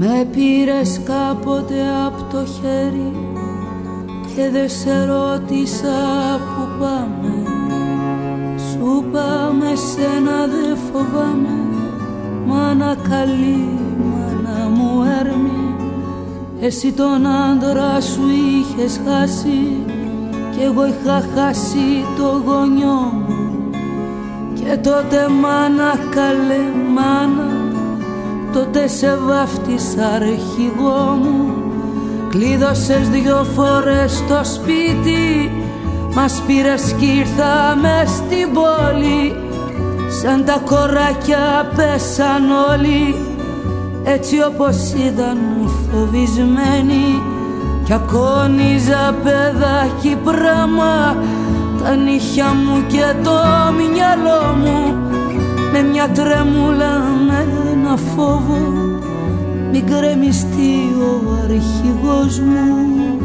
Με πήρες κάποτε από το χέρι και δεν σε ρώτησα που πάμε. Σου πάμε σένα δεν φοβάμαι Μάνα καλή, μάνα μου έρμη. Εσύ τον άντρα σου είχες χάσει Κι εγώ είχα χάσει το γονιό μου. Και τότε μάνα καλέ μάνα Τότε σε βάφτισα αρχηγό μου. Κλείδωσες δυο φορές το σπίτι. Μας πήρες κι ήρθαμε στην πόλη. Σαν τα κοράκια πέσαν όλοι. Έτσι όπως ήταν φοβισμένοι Κι ακόνιζα παιδάκι πράμα. Τα νύχια μου και το μυαλό μου. Με μια τρέμουλα με ένα φόβο Μην κρεμιστεί ο αρχηγός μου.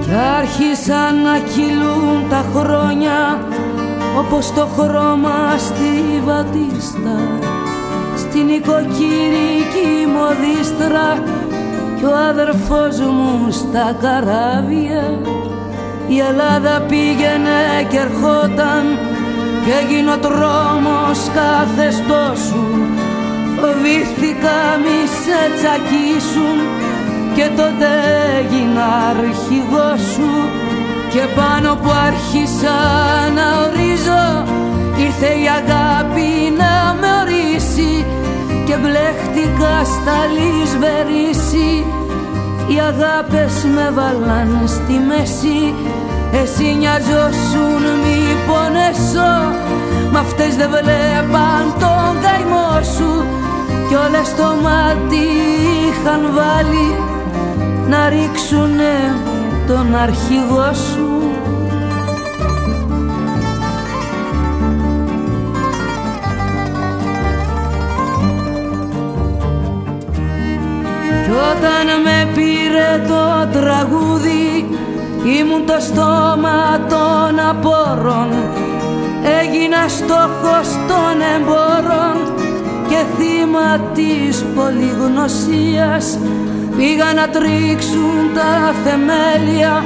Κι άρχισαν να κυλούν τα χρόνια όπως το χρώμα στη βατίστα. Στην οικοκυρική μοδίστρα κι ο αδερφός μου στα καράβια. Η Ελλάδα πήγαινε και ερχόταν και έγινε ο τρόμος καθεστώσου φοβήθηκα μη σε τσακίσουν και τότε έγινα αρχηγός σου. Και πάνω που άρχισα να ορίζω ήρθε η αγάπη να με ορίσει και μπλέχτηκα στα λησβερίσι οι αγάπες με βάλαν στη μέση. Εσύ νοιαζόσουν μη πονέσω. Μ' αυτές δεν βλέπαν τον καημό σου. Κι όλες το μάτι είχαν βάλει να ρίξουνε τον αρχηγό σου όταν με πήρε το τραγούδι ήμουν το στόμα των απόρων έγινα στόχος των εμπόρων και θύμα της πολυγνωσίας. Πήγα να τρίξουν τα θεμέλια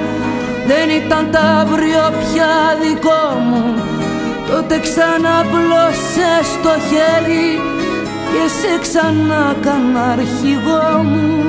Δεν ήταν τα αύριο πια δικό μου. Τότε ξανά πλώσες το χέρι Και σε ξανά κάνα αρχηγό μου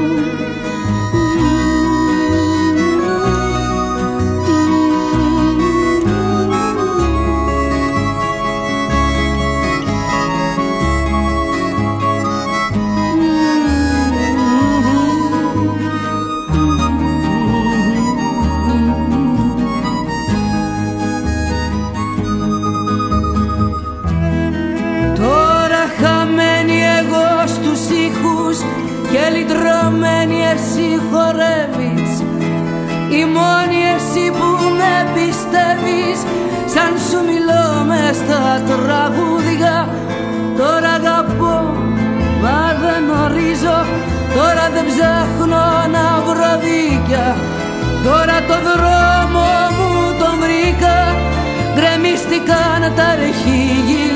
Τρώμενη εσύ χορεύεις. Η μόνη εσύ που με πιστεύεις. Σαν σου μιλώ μες στα τραγούδια. Τώρα αγαπώ μα δεν ορίζω. Τώρα δεν ψάχνω να βρω δίκια. Τώρα το δρόμο μου τον βρήκα. Γκρεμίστηκαν τα αρχήγια